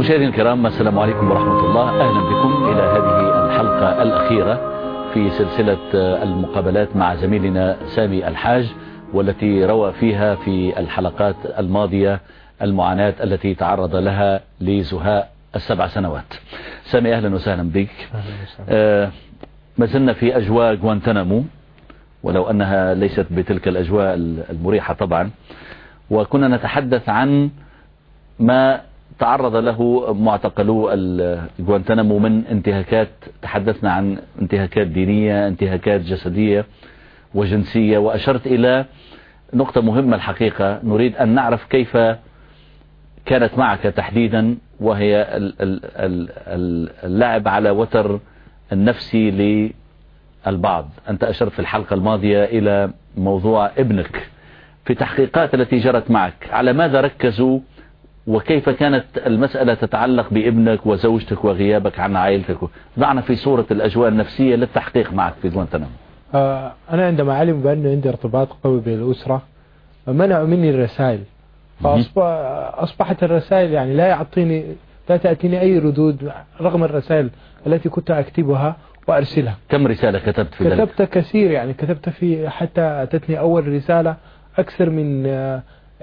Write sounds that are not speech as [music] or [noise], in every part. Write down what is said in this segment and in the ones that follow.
مشاهدينا الكرام السلام عليكم ورحمة الله. أهلا بكم إلى هذه الحلقة الأخيرة في سلسلة المقابلات مع زميلنا سامي الحاج والتي روى فيها في الحلقات الماضية المعاناة التي تعرض لها لزهاء السبع سنوات. سامي أهلا وسهلا بك. آه ما زلنا في أجواء غوانتنامو ولو أنها ليست بتلك الأجواء المريحة طبعا. وكنا نتحدث عن ما تعرض له معتقلو غوانتنامو من انتهاكات تحدثنا عن انتهاكات دينية انتهاكات جسدية وجنسية وأشرت إلى نقطة مهمة الحقيقة. نريد أن نعرف كيف كانت معك تحديدا وهي اللعب على وتر النفسي للبعض. أنت أشرت في الحلقة الماضية إلى موضوع ابنك. في تحقيقات التي جرت معك على ماذا ركزوا وكيف كانت المسألة تتعلق بابنك وزوجتك وغيابك عن عائلتك؟ ضعنا في صورة الأجواء النفسية للتحقيق معك في غوانتنامو آه أنا عندما علم بأن عندي ارتباط قوي بالأسرة منعوا مني الرسائل. فأصبحت الرسائل يعني لا يعطيني لا تأتيني أي ردود رغم الرسائل التي كنت أكتبها وأرسلها. كم رسالة كتبت في ذلك؟ كتبت كثير يعني كتبت في حتى أتتني أول رسالة أكثر من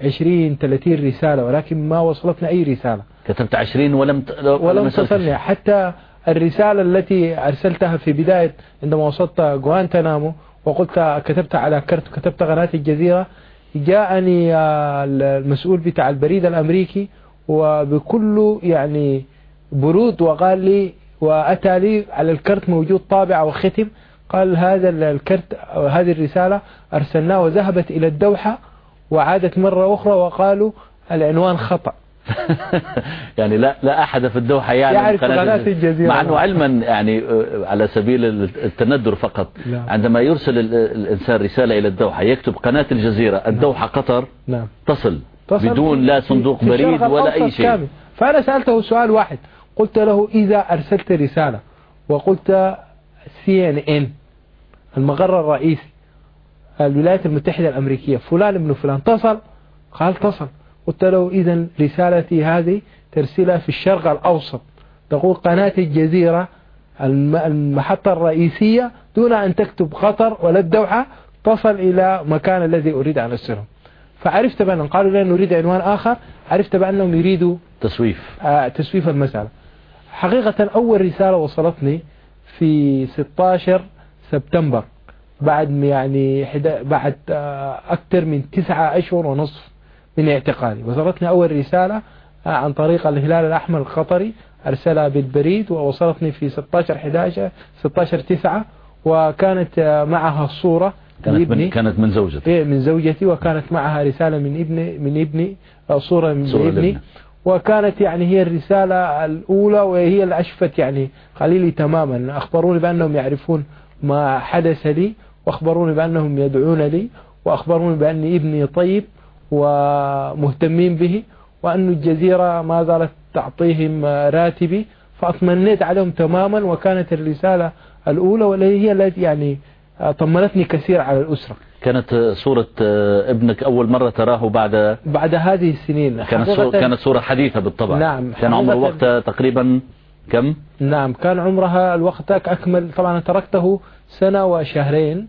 20 30 رسالة ولكن ما وصلتني أي رسالة. كتبت 20 ولم ولم تصلني. حتى الرسالة التي أرسلتها في بداية عندما وصلت غوانتنامو وقلت كتبت على كرت كتبت قناة الجزيرة جاءني المسؤول بتاع البريد الأمريكي وبكل يعني برود وقال لي وأتى لي على الكرت موجود طابع وختم قال هذا الكرت هذه الرسالة أرسلناه وذهبت إلى الدوحة وعادت مرة أخرى وقالوا العنوان خطأ. [laughs] يعني لا لا أحد في الدوحة يعلم يعرف قناة الجزيرة. مع أنه علما يعني على سبيل التندر فقط. لا. عندما يرسل الإنسان رسالة إلى الدوحة يكتب قناة الجزيرة الدوحة قطر نعم. تصل, تصل بدون لا صندوق بريد ولا أي شيء. كامل. فأنا سألته سؤال واحد. قلت له إذا أرسلت رسالة؟ وقلت سي إن إن. المقر الرئيسي. الولايات المتحدة الأمريكية فلان ابن فلان تصل قال تصل قلت له إذا رسالتي هذه ترسلها في الشرق الأوسط. تقول قناة الجزيرة المحطة الرئيسية دون أن تكتب قطر ولا الدوحة تصل إلى مكان الذي أريد أن أرسله. فعرفت بأنهم قالوا لنا نريد عنوان آخر عرفت بأنهم يريدوا تسويف. آه تسويف المسألة. حقيقة أول رسالة وصلتني في 16 سبتمبر. بعد يعني بعد أكثر من تسعة أشهر ونصف من اعتقالي. وصلتني أول رسالة عن طريق الهلال الأحمر القطري أرسلها بالبريد ووصلتني في 16 11 16 9 وكانت معها الصورة كانت من كانت من زوجتي إيه من زوجتي وكانت معها رسالة من ابني من ابني صورة من صورة ابني. وكانت يعني هي الرسالة الأولى وهي اللي أشفت يعني خليلي تماما. أخبروني بأنهم يعرفون ما حدث لي. وأخبروني بأنهم يدعون لي وأخبروني بأني ابني طيب ومهتمين به وأن الجزيرة ما زالت تعطيهم راتبي فأطمنيت عليهم تماما وكانت الرسالة الأولى والتي هي التي يعني طمنتني كثير على الأسرة. كانت صورة ابنك أول مرة تراه بعد بعد هذه السنين. كانت صورة, كانت صورة حديثة بالطبع. نعم كان عمر وقتها تقريبا كم؟ نعم كان عمرها الوقت أكمل. طبعا تركته سنة وشهرين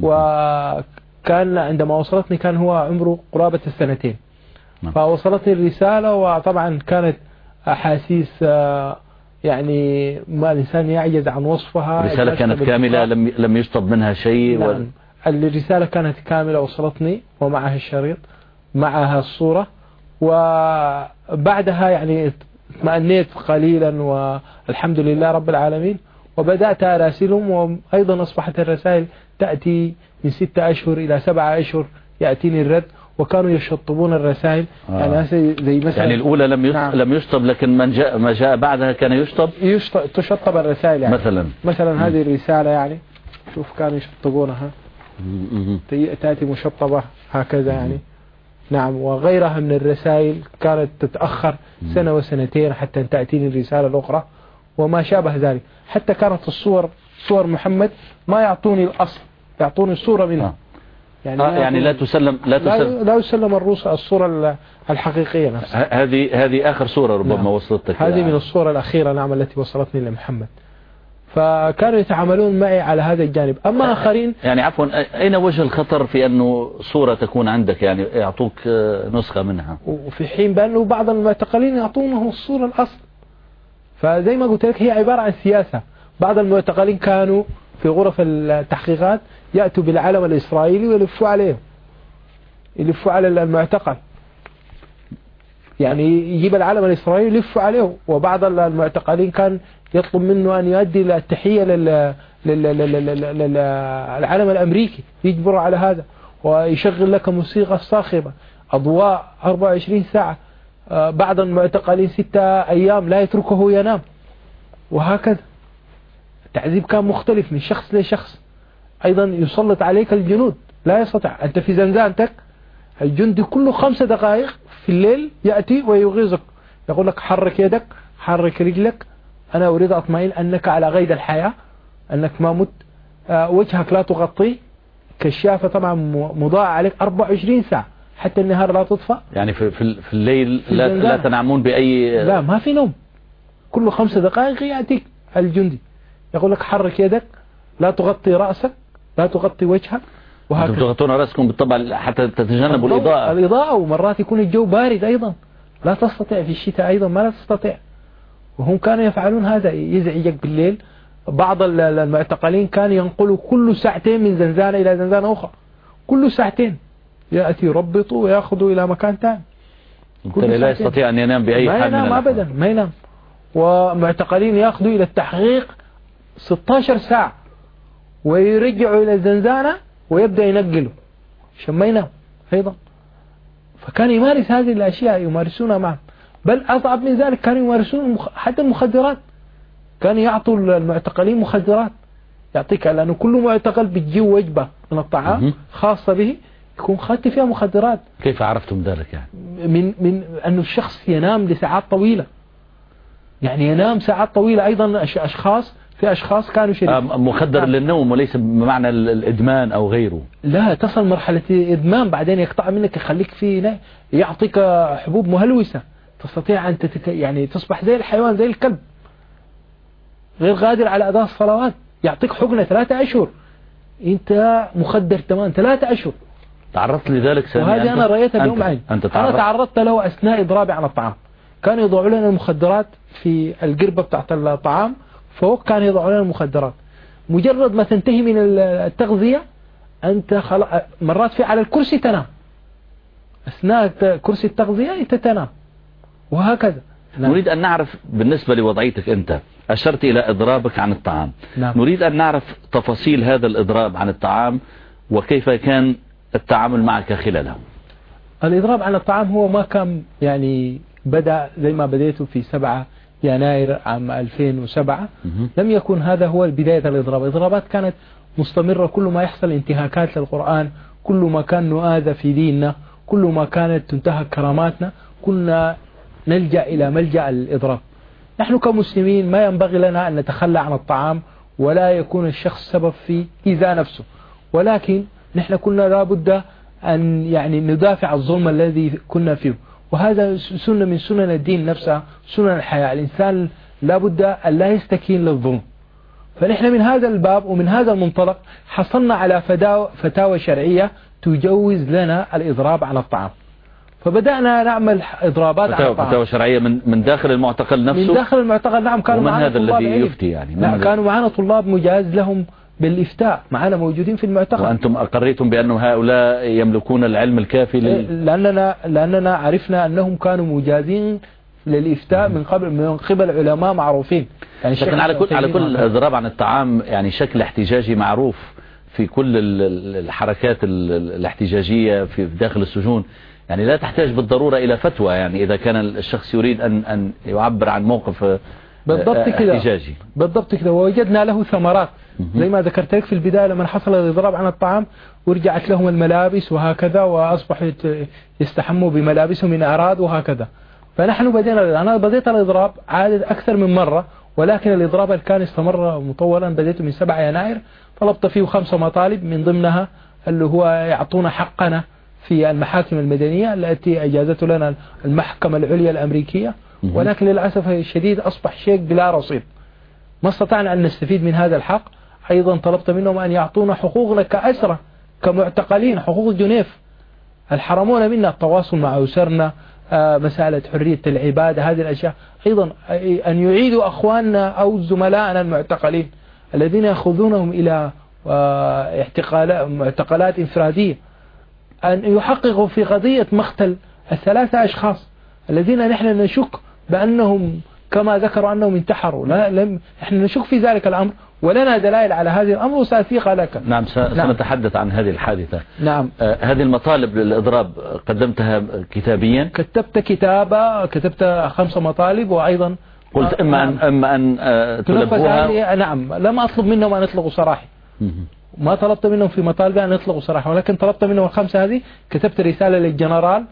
وكان عندما وصلتني كان هو عمره قرابة السنتين نعم. فوصلتني الرسالة وطبعا كانت أحاسيس يعني ما الإنسان يعجز عن وصفها الرسالة كانت كاملة لم لم يشطب منها شيء نعم. ولا الرسالة كانت كاملة وصلتني ومعها الشريط معها الصورة وبعدها يعني اطمأنيت قليلا والحمد لله رب العالمين وبدأت أراسلهم وأيضا أصبحت الرسائل تأتي من ستة أشهر إلى سبعة أشهر يأتيني الرد وكانوا يشطبون الرسائل. آه. يعني زي مثلا يعني الأولى لم نعم. لم يشطب لكن من جاء ما جاء بعدها كان يشطب؟ يشط... تشطب الرسائل يعني. مثلا. مثلا هذه الرسالة يعني شوف كانوا يشطبونها م- تي- تأتي مشطبة هكذا يعني. نعم وغيرها من الرسائل كانت تتأخر سنة وسنتين حتى تأتيني الرسالة الأخرى وما شابه ذلك. حتى كانت الصور صور محمد ما يعطوني الأصل. يعطوني صورة منها. آه. يعني, آه يعني لا تسلم لا تسلم لا يسلم الروس الصورة الحقيقية نفسها. هذه هذه آخر صورة ربما نعم. وصلتك هذه من الصورة الأخيرة نعم التي وصلتني لمحمد فكانوا يتعاملون معي على هذا الجانب. أما آخرين يعني عفوا أين وجه الخطر في أنه صورة تكون عندك؟ يعني يعطوك نسخة منها. وفي حين بأنه بعض المعتقلين يعطونه الصورة الأصل. فزي ما قلت لك هي عبارة عن سياسة. بعض المعتقلين كانوا في غرف التحقيقات يأتوا بالعلم الإسرائيلي ويلفوا عليه يلفوا على المعتقل. يعني يجيب العلم الإسرائيلي يلفوا عليه وبعض المعتقلين كان يطلب منه أن يؤدي التحية للعلم الأمريكي. يجبر على هذا. ويشغل لك موسيقى صاخبة. أضواء 24 ساعة. آه، بعض المعتقلين ستة أيام لا يتركه ينام وهكذا. التعذيب كان مختلف من شخص لشخص. أيضا يسلط عليك الجنود. لا يستطيع. أنت في زنزانتك. الجندي كله خمس دقائق في الليل يأتي ويغيظك. يقول لك حرك يدك حرك رجلك. أنا أريد أطمئن أنك على غيد الحياة أنك ما مت. آه، وجهك لا تغطيه كشافة طبعا مضاعة عليك 24 ساعة. حتى النهار لا تطفى. يعني في, في الليل في لا, لا تنامون بأي لا ما في نوم. كل خمس دقائق يأتيك الجندي. يقول لك حرك يدك لا تغطي رأسك. لا تغطي وجهك وهكذا. تغطون رأسكم بالطبع حتى تتجنبوا الإضاءة. الإضاءة ومرات يكون الجو بارد أيضا. لا تستطيع في الشتاء أيضا ما لا تستطيع. وهم كانوا يفعلون هذا يزعجك بالليل. بعض المعتقلين كان ينقلوا كل ساعتين من زنزانة إلى زنزانة أخرى. كل ساعتين يأتي يربطوا ويأخذوا إلى مكان ثاني لا يستطيع أن ينام بأي حال ما ينام أبدا ما ينام. ومعتقلين يأخذوا إلى التحقيق 16 ساعة. ويرجعوا إلى الزنزانة ويبدأ ينقله. عشان ما ينام أيضا. فكان يمارس هذه الأشياء يمارسونها معه. بل أصعب من ذلك كانوا يمارسون حتى المخدرات. كانوا يعطوا المعتقلين مخدرات. يعطيك لأنه كل معتقل بتجيه وجبة من الطعام خاصة به يكون خدت فيها مخدرات. كيف عرفتم ذلك يعني؟ من من أنه الشخص ينام لساعات طويلة. يعني ينام ساعات طويلة أيضا أشخاص في أشخاص كانوا شريفين مخدر نعم. للنوم وليس بمعنى الإدمان أو غيره. لا تصل مرحلة إدمان بعدين يقطع منك يخليك في يعطيك حبوب مهلوسة. تستطيع أن تتك... يعني تصبح زي الحيوان زي الكلب. غير قادر على أداء الصلوات. يعطيك حقنة ثلاثة أشهر. أنت مخدر تمام ثلاثة أشهر. تعرضت لذلك سامي؟ وهذه أنا رأيتها بيوم عين أنت تعرضت؟ أنا تعرضت له أثناء إضرابي على الطعام. كانوا يضعوا لنا المخدرات في القربة بتاعت الطعام فوق كان يضعوا لنا المخدرات. مجرد ما تنتهي من التغذية أنت خل... مرات في على الكرسي تنام. أثناء كرسي التغذية أنت تنام. وهكذا. نعم. نريد أن نعرف بالنسبة لوضعيتك أنت أشرت إلى إضرابك عن الطعام. نعم. نريد أن نعرف تفاصيل هذا الإضراب عن الطعام وكيف كان التعامل معك خلاله. الإضراب عن الطعام هو ما كان يعني بدأ زي ما بديته في 7 يناير عام 2007 لم يكن هذا هو بداية الإضراب الإضرابات كانت مستمرة. كل ما يحصل انتهاكات للقرآن كل ما كان نؤاذى في ديننا كل ما كانت تنتهك كراماتنا كنا نلجأ إلى ملجأ الإضراب. نحن كمسلمين ما ينبغي لنا أن نتخلى عن الطعام ولا يكون الشخص سبب في إيذاء نفسه. ولكن نحن كنا لابد أن يعني ندافع الظلم الذي كنا فيه. وهذا سنة من سنن الدين نفسها سنن الحياة. الإنسان لابد أن لا يستكين للظلم. فنحن من هذا الباب ومن هذا المنطلق حصلنا على فتاوى شرعية تجوز لنا الإضراب على الطعام. فبدأنا نعمل إضرابات فتاوى, على فتاوى شرعية من من داخل المعتقل نفسه؟ من داخل المعتقل نعم كانوا ومن هذا الذي يفتي يعني؟ نعم كانوا معنا طلاب مجاز لهم. بالإفتاء معنا موجودين في المعتقل وأنتم أقريتم بأن هؤلاء يملكون العلم الكافي لل... لأننا, لأننا عرفنا أنهم كانوا مجازين للإفتاء من قبل من قبل علماء معروفين. يعني لكن على كل على كل إضراب عن الطعام يعني شكل احتجاجي معروف في كل الحركات الاحتجاجية في داخل السجون. يعني لا تحتاج بالضرورة إلى فتوى يعني إذا كان الشخص يريد أن أن يعبر عن موقف بالضبط كده. احتجاجي. بالضبط كده. ووجدنا له ثمرات. زي ما ذكرت لك في البداية لما حصل الإضراب عن الطعام ورجعت لهم الملابس وهكذا وأصبحوا يستحموا بملابسهم من أعراض وهكذا. فنحن بدينا أنا بديت الإضراب عادة أكثر من مرة ولكن الإضراب كان استمر مطولا. بديته من 7 يناير. طلبت فيه خمسة مطالب من ضمنها اللي هو يعطونا حقنا في المحاكم المدنية التي أجازته لنا المحكمة العليا الأمريكية. ولكن للأسف الشديد أصبح شيء بلا رصيد. ما استطعنا أن نستفيد من هذا الحق. أيضا طلبت منهم أن يعطونا حقوقنا كأسرة كمعتقلين حقوق جنيف. الحرمونا منا التواصل مع أسرنا آه، مسألة حرية العبادة هذه الأشياء. أيضا آه، أن يعيدوا أخواننا أو زملائنا المعتقلين الذين يأخذونهم إلى آه، معتقلات انفرادية. أن يحققوا في قضية مقتل الثلاثة أشخاص الذين نحن نشك بأنهم كما ذكروا أنهم انتحروا. لا لم نحن نشك في ذلك الأمر ولنا دلائل على هذا الأمر وسأثيق لك نعم نعم. سنتحدث عن هذه الحادثة. نعم. آه، هذه المطالب للإضراب قدمتها كتابيا؟ كتبت كتابة كتبت خمس مطالب وأيضا قلت آه، إما أن, نعم. إما أن آه، تنفذ تلبوها نعم. لم أطلب منهم أن يطلقوا سراحي. ما طلبت منهم في مطالبي أن يطلقوا سراحي ولكن طلبت منهم الخمسة هذه. كتبت رسالة للجنرال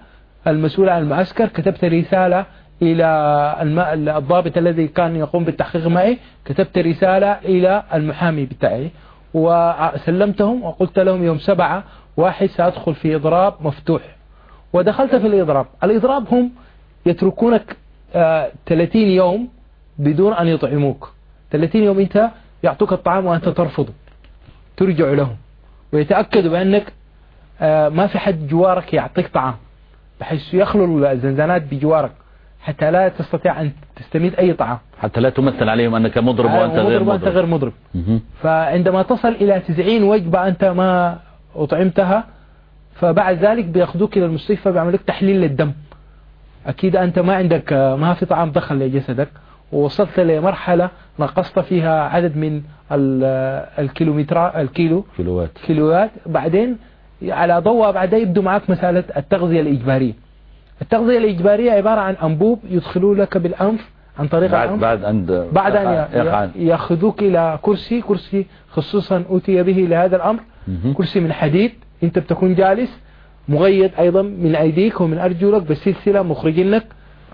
المسؤول عن المعسكر كتبت رسالة إلى الضابط الذي كان يقوم بالتحقيق معي. كتبت رسالة إلى المحامي بتاعي. وسلمتهم وقلت لهم يوم سبعة واحد سأدخل في إضراب مفتوح. ودخلت في الإضراب. الإضراب هم يتركونك آه، 30 يوم بدون أن يطعموك. 30 يوم أنت يعطوك الطعام وأنت ترفضه ترجع لهم. ويتأكدوا بأنك آه، ما في حد جوارك يعطيك طعام. بحيث يخلوا الزنزانات بجوارك. حتى لا تستطيع أن تستميد أي طعام. حتى لا تمثل عليهم أنك مضرب آه، وأنت غير مضرب وأنت غير مضرب. فعندما تصل إلى 90 وجبة أنت ما أطعمتها فبعد ذلك بيأخذوك إلى المستشفى بيعملوا لك تحليل للدم. أكيد أنت ما عندك ما في طعام دخل لجسدك ووصلت لمرحلة نقصت فيها عدد من ال- الكيلومتر الكيلو كيلوات. كيلوات. بعدين على ضوء بعدين يبدو معك مسألة التغذية الإجبارية. التغذية الإجبارية عبارة عن أنبوب يدخلوا لك بالأنف عن طريق بعد الأنف. بعد أن بعد أن يأخذوك إلى كرسي كرسي خصوصا أوتي به لهذا الأمر. كرسي من حديد أنت بتكون جالس مغيد أيضا من أيديك ومن أرجلك بسلسلة مخرجين لك.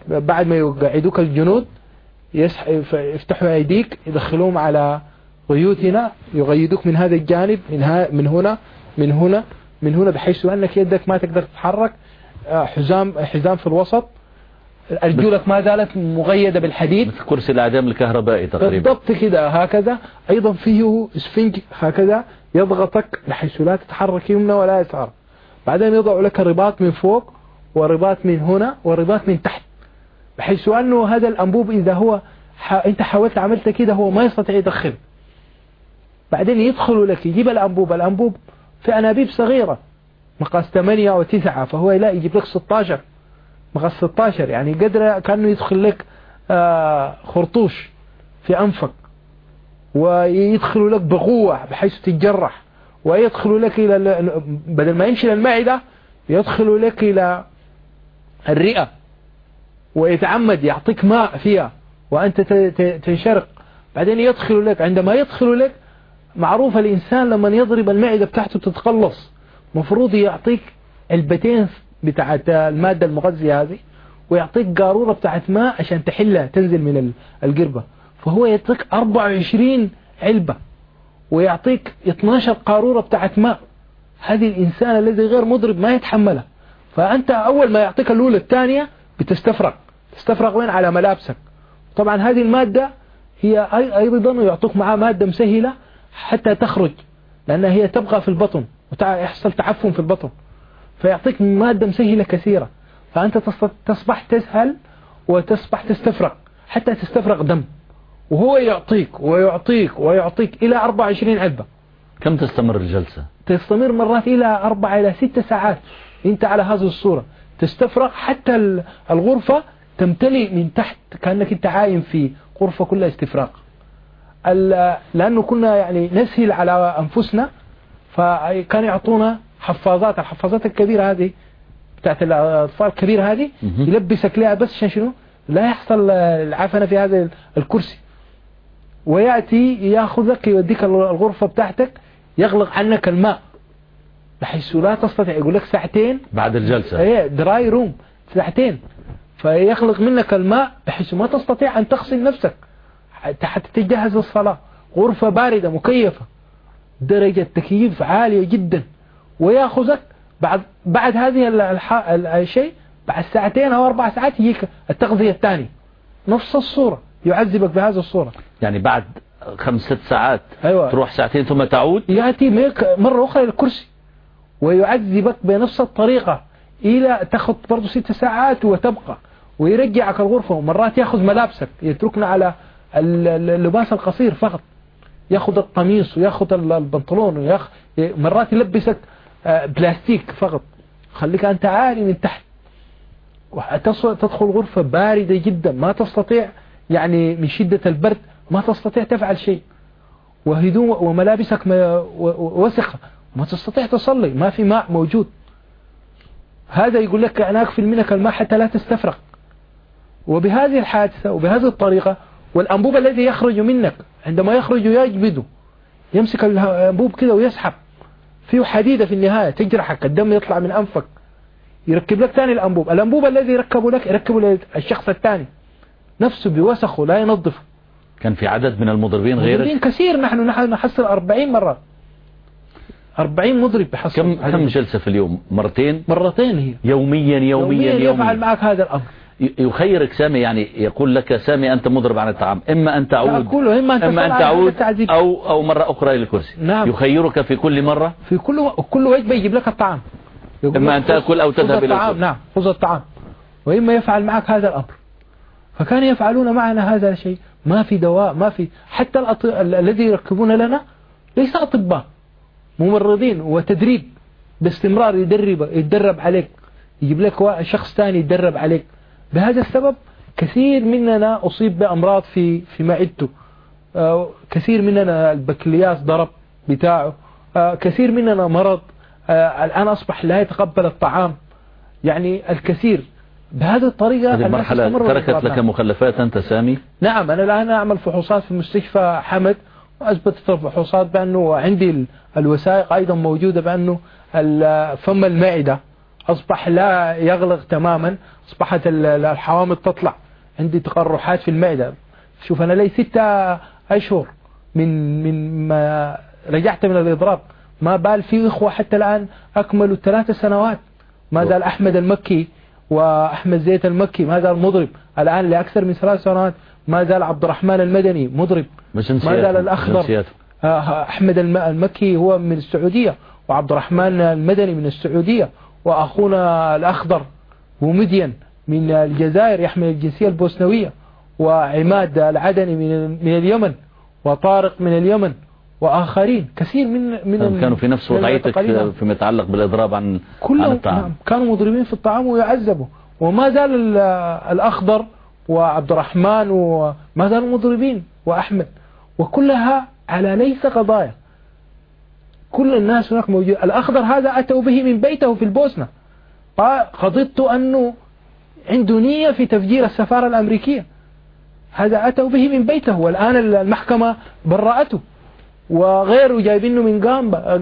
بعد ما يقعدوك الجنود يفتحوا أيديك يدخلوهم على غيوت هنا يغيدوك من هذا الجانب من, ها... من هنا من هنا من هنا بحيث أنك يدك ما تقدر تتحرك. حزام حزام في الوسط. أرجلك ما زالت مغيدة بالحديد. مثل كرسي الإعدام الكهربائي تقريبا. بالضبط كده هكذا. أيضا فيه اسفنج هكذا. يضغطك بحيث لا تتحرك يمنى ولا يسار. بعدين يضع لك رباط من فوق ورباط من هنا ورباط من تحت. بحيث أنه هذا الأنبوب إذا هو ح... أنت حاولت عملت كده هو ما يستطيع يدخل. بعدين يدخلوا لك يجيب الأنبوب. الأنبوب في أنابيب صغيرة. مقاس 8 أو 9 فهو لا يجيب لك 16 مقاس 16 يعني قدر كأنه يدخل لك آه خرطوش في أنفك ويدخلوا لك بقوة بحيث تتجرح ويدخلوا لك إلى بدل ما يمشي للمعدة يدخلوا لك إلى الرئة ويتعمد يعطيك ماء فيها وأنت تنشرق. بعدين يدخلوا لك عندما يدخلوا لك معروف الإنسان لما يضرب المعدة بتاعته تتقلص. مفروض يعطيك علبتين بتاعت المادة المغذية هذه ويعطيك قارورة بتاعت ماء عشان تحلها تنزل من ال- القربة. فهو يعطيك 24 علبة ويعطيك 12 قارورة بتاعت ماء. هذه الإنسان الذي غير مضرب ما يتحملها. فأنت أول ما يعطيك الأولى الثانية بتستفرغ. تستفرغ وين؟ على ملابسك. طبعا هذه المادة هي أي- أيضا يعطوك معها مادة مسهلة حتى تخرج لأنها هي تبقى في البطن. ويحصل تعفن في البطن فيعطيك مادة مسهلة كثيرة فأنت تص- تصبح تسهل وتصبح تستفرغ حتى تستفرغ دم وهو يعطيك ويعطيك ويعطيك إلى 24 علبة. كم تستمر الجلسة؟ تستمر مرات إلى أربع إلى ست ساعات أنت على هذه الصورة. تستفرغ حتى ال- الغرفة تمتلئ من تحت كأنك أنت عايم في غرفة كلها استفراغ. لأنه كنا يعني نسهل على أنفسنا فكان يعطونا حفاظات الحفاظات الكبيرة هذه بتاعت الأطفال الكبيرة هذه. يلبسك لها بس عشان شنو؟ لا يحصل العفنة في هذا الكرسي. ويأتي يأخذك يوديك الغرفة بتاعتك يغلق عنك الماء بحيث لا تستطيع يقول لك ساعتين. بعد الجلسة. إيه دراي روم ساعتين. فيخلق منك الماء بحيث ما تستطيع أن تغسل نفسك. حتى حتى تجهز الصلاة. غرفة باردة مكيفة. درجة تكييف عالية جدا. ويأخذك بعد بعد هذه الشيء بعد ساعتين أو أربع ساعات يجيك التغذية الثاني نفس الصورة. يعذبك بهذه الصورة. يعني بعد خمس ست ساعات أيوة. تروح ساعتين ثم تعود؟ يأتي مرة أخرى إلى الكرسي. ويعذبك بنفس الطريقة إلى تأخذ برضو ست ساعات وتبقى. ويرجعك الغرفة. ومرات يأخذ ملابسك. يتركنا على اللباس القصير فقط. يأخذ القميص ويأخذ البنطلون ويأخذ مرات يلبسك آه، بلاستيك فقط. خليك أنت عالي من تحت. تدخل غرفة باردة جدا. ما تستطيع يعني من شدة البرد ما تستطيع تفعل شيء. وهدوم وملابسك وسخة. ما تستطيع تصلي. ما في ماء موجود. هذا يقول لك أنا أكفل منك الماء حتى لا تستفرغ. وبهذه الحادثة وبهذه الطريقة والأنبوب الذي يخرج منك عندما يخرج يجبده يمسك الأنبوب كده ويسحب. فيه حديدة في النهاية تجرحك الدم يطلع من أنفك. يركب لك ثاني الأنبوب. الأنبوب الذي يركبه لك يركبه للشخص الثاني نفسه بوسخه لا ينظفه كان في عدد من المضربين غيرك مضربين كثير نحن نحن نحصل 40 مرة. 40 مضرب بحصل. كم كم جلسة في اليوم؟ مرتين؟ مرتين هي. يوميا يوميا يوميا. يفعل معك هذا الأمر. يخيرك سامي يعني يقول لك سامي أنت مضرب عن الطعام إما أن تعود إما أن, إما أن تعود أو, أو مرة أخرى إلى الكرسي. نعم. يخيرك في كل مرة؟ في كل كل وجبة يجيب لك الطعام. إما أن تأكل أو تذهب إلى الكرسي. نعم خذ الطعام. وإما يفعل معك هذا الأمر. فكان يفعلون معنا هذا الشيء. ما في دواء ما في حتى الأط... الذي يركبون لنا ليس أطباء ممرضين وتدريب باستمرار يدرب يتدرب عليك. يجيب لك شخص ثاني يتدرب عليك. بهذا السبب كثير مننا أصيب بأمراض في في معدته آه، كثير مننا البكلياس ضرب بتاعه. آه، كثير مننا مرض. آه، الآن أصبح لا يتقبل الطعام. يعني الكثير. بهذه الطريقة هذه المرحلة تركت لك مخلفات أنت سامي؟ نعم أنا الآن أعمل فحوصات في مستشفى حمد وأثبتت الفحوصات بأنه عندي الوثائق أيضا موجودة بأنه فم المعدة أصبح لا يغلق تماما أصبحت الحوامض تطلع. عندي تقرحات في المعدة. شوف أنا لي ستة أشهر من من ما رجعت من الإضراب. ما بال في إخوة حتى الآن أكملوا ثلاث سنوات. ما زال أحمد المكي وأحمد زيت المكي ما زال مضرب. الآن لأكثر من ثلاث سنوات ما زال عبد الرحمن المدني مضرب. ما زال الأخضر. آه، أحمد المكي هو من السعودية وعبد الرحمن المدني من السعودية. وأخونا الأخضر ومدين من الجزائر يحمل الجنسية البوسنوية وعماد العدني من من اليمن وطارق من اليمن وآخرين كثير من من كانوا في نفس وضعيتك فيما يتعلق بالإضراب عن عن الطعام. نعم كانوا مضربين في الطعام ويعذبوا. وما زال الأخضر وعبد الرحمن وما زالوا مضربين وأحمد. وكلها على ليس قضايا. كل الناس هناك موجود. الأخضر هذا أتوا به من بيته في البوسنة. قضيت أنه عنده نية في تفجير السفارة الأمريكية. هذا أتوا به من بيته. والآن المحكمة برأته. وغيره جايبينه من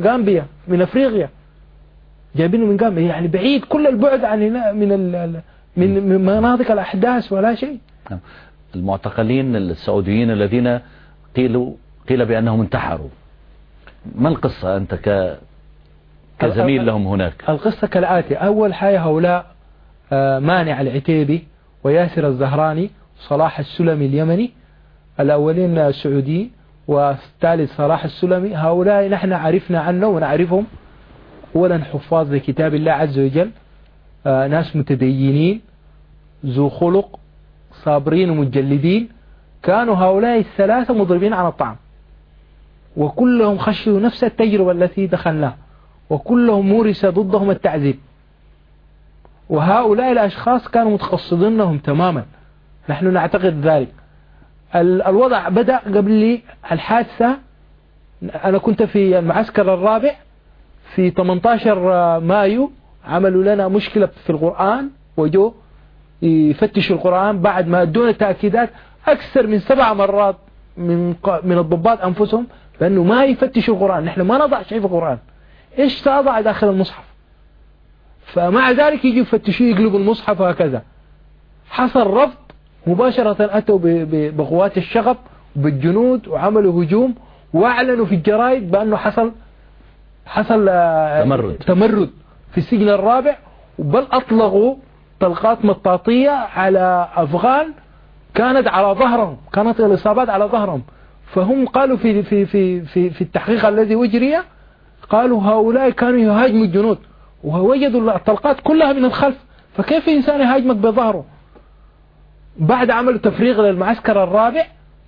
غامبيا من أفريقيا. جايبينه من غامبيا يعني بعيد كل البعد عن من من مناطق الأحداث ولا شيء. نعم. المعتقلين السعوديين الذين قيلوا قيل بأنهم انتحروا. ما القصة أنت ك كزميل لهم هناك؟ القصة كالآتي. أول حاجة هؤلاء آه، مانع العتيبي وياسر الزهراني صلاح السلمي اليمني الأولين السعوديين والثالث صلاح السلمي. هؤلاء نحن عرفنا عنه ونعرفهم أولا حفاظ لكتاب الله عز وجل آه، ناس متدينين ذو خلق صابرين ومجلدين. كانوا هؤلاء الثلاثة مضربين على الطعام. وكلهم خشوا نفس التجربة التي دخلناها. وكلهم مورس ضدهم التعذيب. وهؤلاء الأشخاص كانوا متقصدينهم تماما. نحن نعتقد ذلك. الوضع بدأ قبل الحادثة. أنا كنت في المعسكر الرابع. في 18 مايو عملوا لنا مشكلة في القرآن. وجو يفتشوا القرآن. بعد ما ادونا تأكيدات أكثر من سبع مرات من من الضباط أنفسهم بأنه ما يفتشوا القرآن. نحن ما نضع شيء في القرآن. إيش سأضع داخل المصحف؟ فمع ذلك يجي يفتشوا يقلبوا المصحف وهكذا. حصل رفض مباشرة أتوا بقوات الشغب بالجنود وعملوا هجوم وأعلنوا في الجرائد بأنه حصل حصل آه، تمرد. تمرد في السجن الرابع. بل أطلقوا طلقات مطاطية على أفغان كانت على ظهرهم كانت الإصابات على ظهرهم. فهم قالوا في في في في, في التحقيق الذي أجري قالوا هؤلاء كانوا يهاجموا الجنود. ووجدوا الطلقات كلها من الخلف. فكيف إنسان يهاجمك بظهره؟ بعد عملوا تفريغ للمعسكر الرابع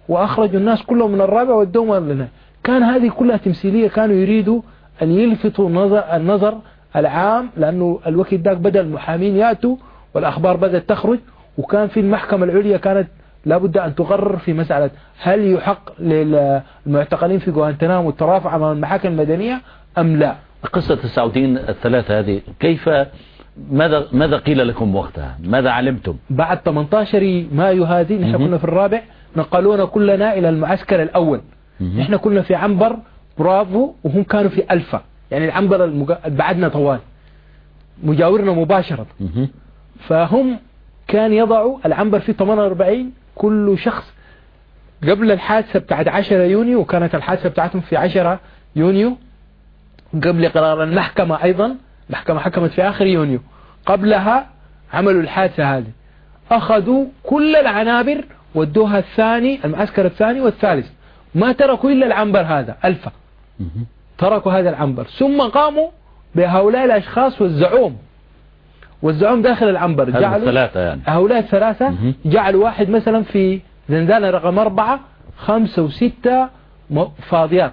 وأخرجوا الناس كلهم من الرابع ودوهم لنا كان هذه كلها تمثيلية كانوا يريدوا أن يلفتوا نظر النظر العام لأنه الوقت ذاك بدأ المحامين يأتوا والأخبار بدأت تخرج. وكان في المحكمة العليا كانت لابد أن تقرر في مسألة هل يحق للمعتقلين في غوانتنامو الترافع أمام المحاكم المدنية أم لا. قصة السعوديين الثلاثة هذه كيف ماذا ماذا قيل لكم وقتها؟ ماذا علمتم؟ بعد 18 مايو هذه نحن. كنا في الرابع نقلونا كلنا إلى المعسكر الأول. نحن كنا في عنبر برافو وهم كانوا في ألفا. يعني العنبر المجا... بعدنا طوال. مجاورنا مباشرة. فهم كان يضعوا العنبر في 48 كل شخص قبل الحادثة بتاعت 10 يونيو وكانت الحادثة بتاعتهم في 10 يونيو قبل قرار المحكمة أيضا المحكمة حكمت في آخر يونيو. قبلها عملوا الحادثة هذه. أخذوا كل العنابر ودوها الثاني المعسكر الثاني والثالث. ما تركوا إلا العنبر هذا ألفا. تركوا هذا العنبر. ثم قاموا بهؤلاء الأشخاص وزعوهم وزعوهم داخل العنبر. جعلوا الثلاثة يعني. هؤلاء الثلاثة. جعلوا واحد مثلا في زنزانة رقم أربعة خمسة وستة فاضيات.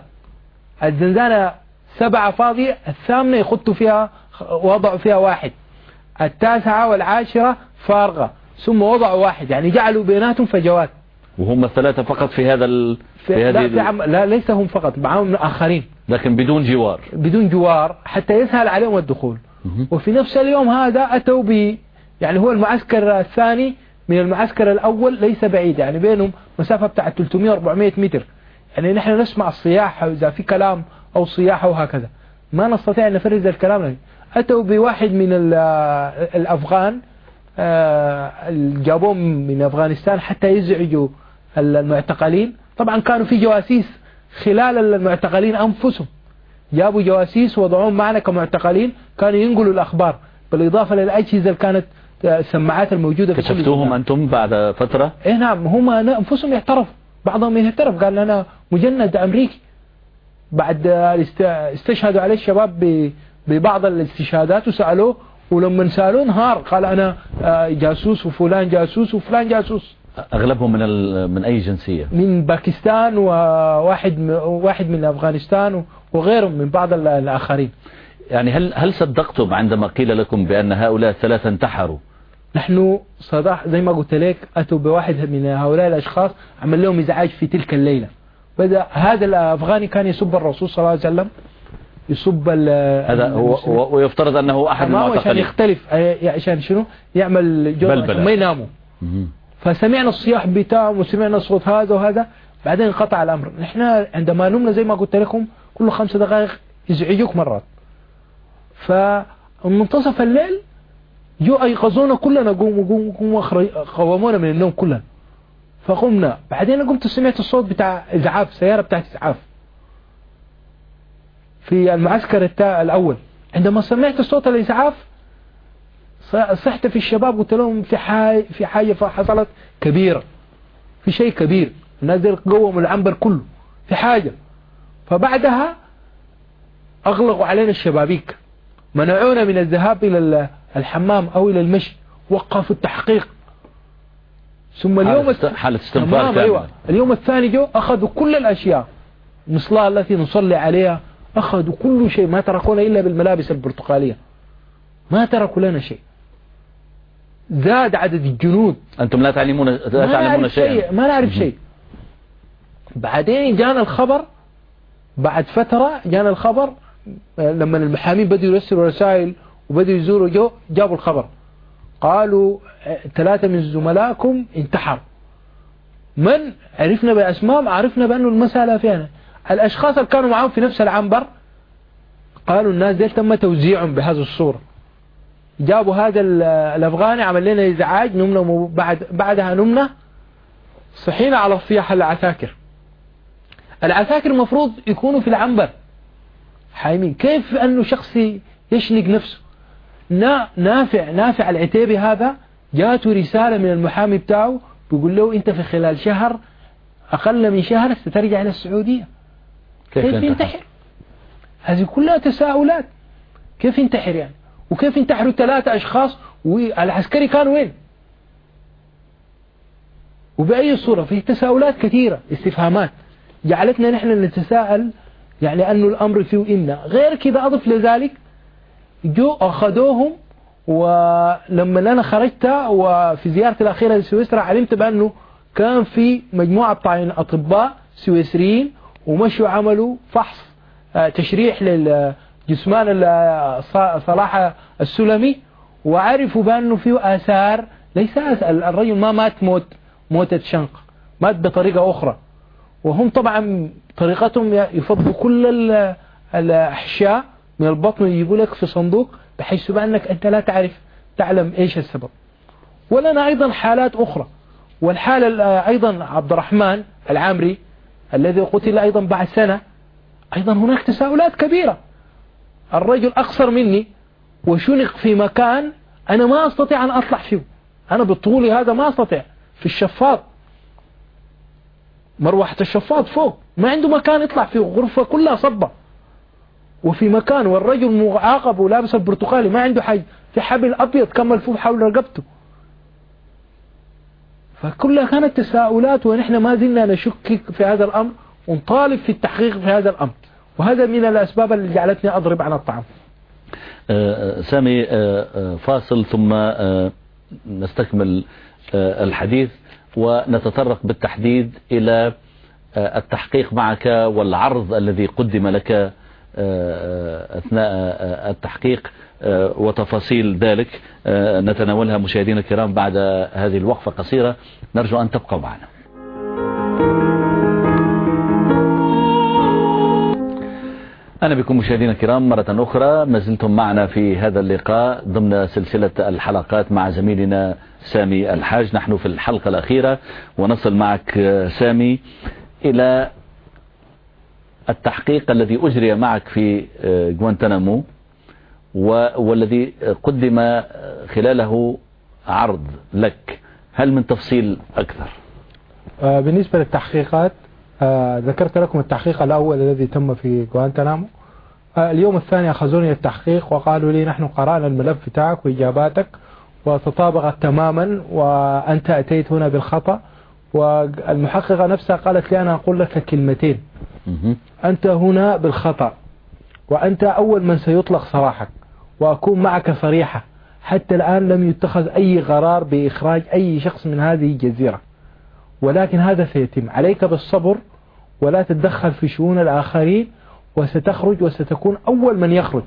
الزنزانة سبعة فاضية الثامنة يخطوا فيها وضعوا فيها واحد. التاسعة والعاشرة فارغة ثم وضعوا واحد. يعني جعلوا بيناتهم فجوات. وهم الثلاثة فقط في هذا ال... في في لا, هذه في عم... لا ليس هم فقط معهم آخرين. لكن بدون جوار. بدون جوار حتى يسهل عليهم الدخول. وفي نفس اليوم هذا أتوا ب يعني هو المعسكر الثاني من المعسكر الأول ليس بعيد يعني بينهم مسافة بتاعت 300 400 متر. يعني نحن نسمع الصياح إذا في كلام أو صياح أو هكذا. ما نستطيع أن نفرز الكلام. أتوا بواحد من ال- الأفغان آه، اللي جابوهم من أفغانستان حتى يزعجوا المعتقلين. طبعا كانوا في جواسيس خلال المعتقلين أنفسهم. جابوا جواسيس وضعوهم معنا كمعتقلين كانوا ينقلوا الأخبار. بالإضافة للأجهزة اللي كانت آه، السماعات الموجودة في كشفتوهم. أنتم بعد فترة؟ إيه نعم هم أنفسهم يعترفوا بعضهم يعترف قال أنا مجند أمريكي. بعد الاست- استشهدوا عليه الشباب ببعض الاستشهادات وسألوه ولما سألوه انهار قال أنا آه، جاسوس وفلان جاسوس وفلان جاسوس. أغلبهم من. من أي جنسية؟ من باكستان وواحد واحد من أفغانستان وغيرهم من بعض ال- الآخرين. يعني هل هل صدقتم عندما قيل لكم بأن هؤلاء الثلاثة انتحروا؟ نحن صراحة زي ما قلت لك أتوا بواحد من هؤلاء الأشخاص عمل لهم إزعاج في تلك الليلة. بدأ هذا الأفغاني كان يسب الرسول صلى الله عليه وسلم يسب هذا هو ويفترض أنه أحد هو عشان المعتقلين يختلف عشان شنو؟ يعمل جو ما يناموا. فسمعنا الصياح بتاعهم وسمعنا صوت هذا وهذا بعدين انقطع الأمر. نحن عندما نمنا زي ما قلت لكم كل خمس دقائق يزعجوك مرات. فمنتصف الليل جو أيقظونا كلنا قوموا قوموا قوموا قومونا من النوم كلنا. فقمنا. بعدين قمت سمعت الصوت بتاع إسعاف سيارة بتاعت إسعاف في المعسكر الأول. عندما سمعت صوت الإسعاف ص- صحت في الشباب قلت لهم في حاجة في حاجة حصلت كبيرة. في شيء كبير. الناس دي قوموا العنبر كله. في حاجة. فبعدها أغلقوا علينا الشبابيك. منعونا من الذهاب إلى ال- الحمام أو إلى المشي. وقفوا التحقيق. ثم اليوم حالة است- حالة استنفار. أيوة. اليوم الثاني جو أخذوا كل الأشياء. المصلاة التي نصلي عليها. أخذوا كل شيء. ما تركونا إلا بالملابس البرتقالية. ما تركوا لنا شيء. زاد عدد الجنود. أنتم لا تعلمون لا تعلمون شيئا. شيء ما نعرف شيء. بعدين جانا الخبر بعد فترة جانا الخبر لما المحامين بدوا يرسلوا رسائل وبدوا يزوروا جو جابوا الخبر. قالوا ثلاثة من زملائكم انتحروا. من؟ عرفنا بأسماء عرفنا بأنه المسألة فيها الأشخاص اللي كانوا معهم في نفس العنبر قالوا الناس دي تم توزيعهم بهذه الصورة. جابوا هذا ال- الأفغاني عمل لنا إزعاج نمنا مو- بعد بعدها نمنا. صحينا على صياح العساكر. العساكر المفروض يكونوا في العنبر. حايمين. كيف أنه شخص يشنق نفسه؟ نافع نافع العتيبي هذا جاته رسالة من المحامي بتاعه بيقول له أنت في خلال شهر أقل من شهر سترجع إلى السعودية. كيف, كيف ينتحر؟ هذه كلها تساؤلات. كيف ينتحر يعني؟ وكيف ينتحروا ثلاثة أشخاص والعسكري كان وين؟ وبأي صورة؟ في تساؤلات كثيرة استفهامات. جعلتنا نحن نتساءل يعني أنه الأمر فيه إن؟ غير كذا أضف لذلك جو أخذوهم ولما أنا خرجت وفي زيارتي الأخيرة لسويسرا علمت بأنه كان في مجموعة طاعين أطباء سويسريين ومشوا عملوا فحص آه، تشريح للجسمان صلاح السلمي وعرفوا بأنه فيه آثار ليس الرجل ما مات موت موتة شنق مات بطريقة أخرى. وهم طبعا طريقتهم يفضوا كل الأحشاء من البطن يجيبوا لك في صندوق بحيث بأنك أنت لا تعرف تعلم إيش السبب. ولنا أيضا حالات أخرى. والحالة أيضا عبد الرحمن العامري الذي قتل أيضا بعد سنة أيضا هناك تساؤلات كبيرة. الرجل أقصر مني وشنق في مكان أنا ما أستطيع أن أطلع فيه. أنا بطولي هذا ما أستطيع. في الشفاط. مروحة الشفاط فوق. ما عنده مكان يطلع فيه. غرفة كلها صبة. وفي مكان والرجل معاقب ولابس البرتقالي. ما عنده حاجة. في حبل أبيض كمل فوق حول رقبته. فكلها كانت تساؤلات ونحن ما زلنا نشكك في هذا الأمر ونطالب في التحقيق في هذا الأمر. وهذا من الأسباب اللي جعلتني أضرب عن الطعام. آه، سامي آه، فاصل ثم آه، نستكمل الحديث ونتطرق بالتحديد إلى التحقيق معك والعرض الذي قدم لك أثناء التحقيق وتفاصيل ذلك. نتناولها مشاهدينا الكرام بعد هذه الوقفة قصيرة. نرجو أن تبقوا معنا. أهلا بكم مشاهدينا الكرام مرة أخرى ما زلتم معنا في هذا اللقاء ضمن سلسلة الحلقات مع زميلنا سامي الحاج. نحن في الحلقة الأخيرة ونصل معك سامي إلى التحقيق الذي أجري معك في جوانتنامو والذي قدم خلاله عرض لك. هل من تفصيل أكثر؟ آه، بالنسبة للتحقيقات آه ذكرت لكم التحقيق الأول الذي تم في جوانتنامو آه اليوم الثاني أخذوني التحقيق وقالوا لي نحن قرأنا الملف بتاعك وإجاباتك وتطابقت تماما وأنت أتيت هنا بالخطأ. والمحققة نفسها قالت لي أنا أقول لك كلمتين. أنت هنا بالخطأ وأنت أول من سيطلق صراحك وأكون معك صريحة. حتى الآن لم يتخذ أي قرار بإخراج أي شخص من هذه الجزيرة. ولكن هذا سيتم. عليك بالصبر ولا تتدخل في شؤون الآخرين وستخرج وستكون أول من يخرج.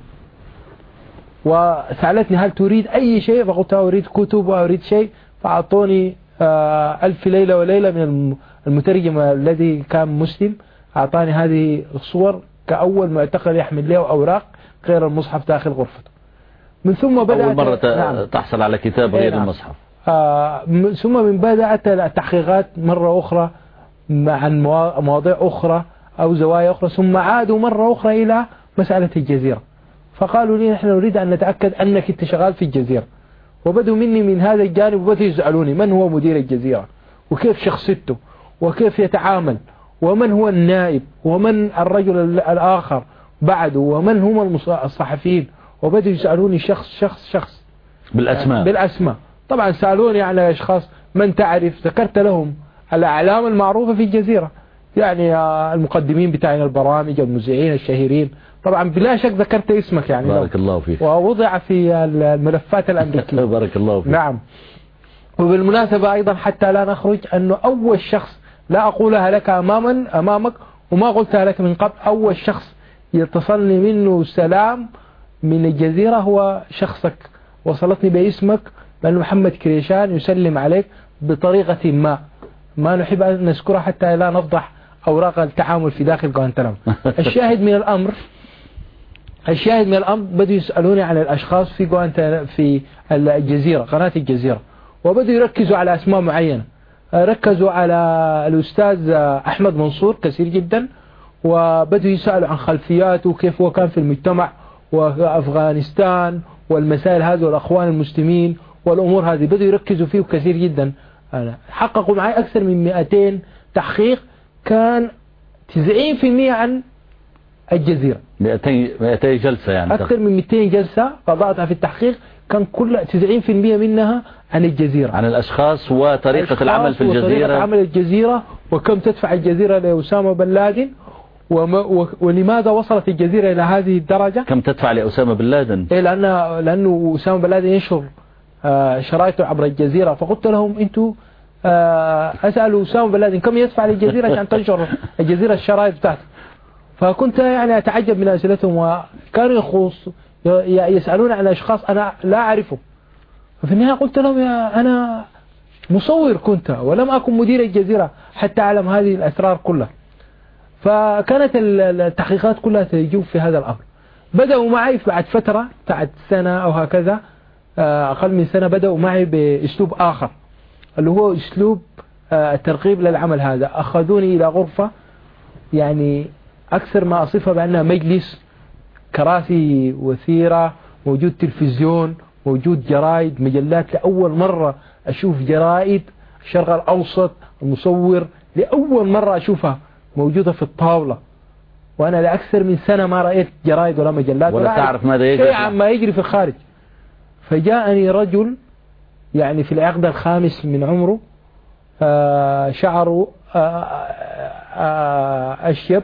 وسألتني هل تريد أي شيء؟ فقلت أريد كتب وأريد شيء فأعطوني آه، ألف ليلة وليلة من المترجم الذي كان مسلم. أعطاني هذه الصور كأول معتقل يحمل له أوراق غير المصحف داخل غرفته. من ثم بدأت أول مرة نعم. تحصل على كتاب غير نعم. المصحف. ثم من بدأت التحقيقات مرة أخرى عن مواضيع أخرى أو زوايا أخرى ثم عادوا مرة أخرى إلى مسألة الجزيرة. فقالوا لي نحن نريد أن نتأكد أنك أنت شغال في الجزيرة. وبدوا مني من هذا الجانب وبدوا يسألوني من هو مدير الجزيرة؟ وكيف شخصيته؟ وكيف يتعامل؟ ومن هو النائب؟ ومن الرجل الآخر بعده ومن هم الصحفيين؟ وبدأوا يسألوني شخص شخص شخص. بالأسماء. بالأسماء. طبعا سألوني على أشخاص من تعرف ذكرت لهم الأعلام المعروفة في الجزيرة. يعني المقدمين بتاعين البرامج المذيعين الشهيرين. طبعا بلا شك ذكرت اسمك يعني. بارك الله فيك. ووضع في الملفات الأمريكية. [laughs] بارك الله فيك. نعم. وبالمناسبة أيضا حتى لا نخرج أنه أول شخص لا أقولها لك أماما أمامك وما قلتها لك من قبل أول شخص يتصلني منه سلام من الجزيرة هو شخصك. وصلتني باسمك لأن محمد كريشان يسلم عليك بطريقة ما. ما نحب أن نذكرها حتى لا نفضح أوراق التعامل في داخل غوانتنامو [laughs] الشاهد من الأمر الشاهد من الأمر بدوا يسألوني عن الأشخاص في في الجزيرة قناة الجزيرة. وبدوا يركزوا على أسماء معينة. ركزوا على الأستاذ أحمد منصور كثير جدا. وبدأوا يسألوا عن خلفياته وكيف هو كان في المجتمع وأفغانستان والمسائل هذه والأخوان المسلمين والأمور هذه بدأوا يركزوا فيه كثير جدا. حققوا معي أكثر من 200 تحقيق كان 90% عن الجزيرة. 200 200 جلسة يعني. أكثر من 200 جلسة قضاءتها في التحقيق كان كل 90% منها عن الجزيرة. عن الأشخاص وطريقة العمل في الجزيرة. وطريقة عمل الجزيرة وكم تدفع الجزيرة لأسامة بن لادن ولماذا وصلت الجزيرة إلى هذه الدرجة؟ كم تدفع لأسامة بن لادن إيه لأن لأنه أسامة بن لادن ينشر شرايطه عبر الجزيرة. فقلت لهم أنتم آه، أسأل أسامة بن لادن كم يدفع للجزيرة عشان تنشر الجزيرة الشرايط بتاعته فكنت يعني أتعجب من أسئلتهم وكانوا يخص يسألون عن أشخاص أنا لا أعرفهم. ففي النهاية قلت لهم يا أنا مصور كنت ولم أكن مدير الجزيرة حتى أعلم هذه الأسرار كلها. فكانت التحقيقات كلها تجوب في هذا الأمر. بدأوا معي بعد فترة بعد سنة أو هكذا آه، أقل من سنة بدأوا معي بأسلوب آخر اللي هو أسلوب آه، الترغيب للعمل هذا. أخذوني إلى غرفة يعني أكثر ما أصفها بأنها مجلس كراسي وثيرة موجود تلفزيون موجود جرائد مجلات لأول مرة أشوف جرائد الشرق الأوسط المصور لأول مرة أشوفها موجودة في الطاولة. وأنا لأكثر من سنة ما رأيت جرائد ولا مجلات ولا, ولا تعرف ماذا يجري شيء عما يجري في الخارج. فجاءني رجل يعني في العقد الخامس من عمره آه، شعره آه، آه، أشيب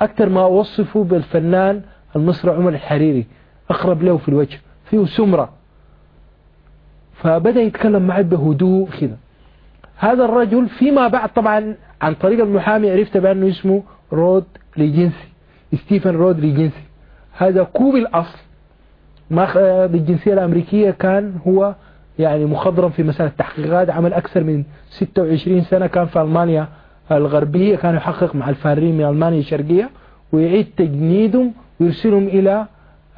أكثر ما أوصفه بالفنان المصري عمر الحريري أقرب له في الوجه فيه سمرة. فبدأ يتكلم معي بهدوء كذا هذا الرجل فيما بعد طبعا عن طريق المحامي عرفت بأنه اسمه رود ريجنسي ستيفن رود ريجنسي هذا كوبي الأصل. بالجنسية الأمريكية كان هو يعني مخضرم في مسألة التحقيقات عمل أكثر من 26 سنة كان في ألمانيا الغربية كان يحقق مع الفارين من ألمانيا الشرقية ويعيد تجنيدهم ويرسلهم إلى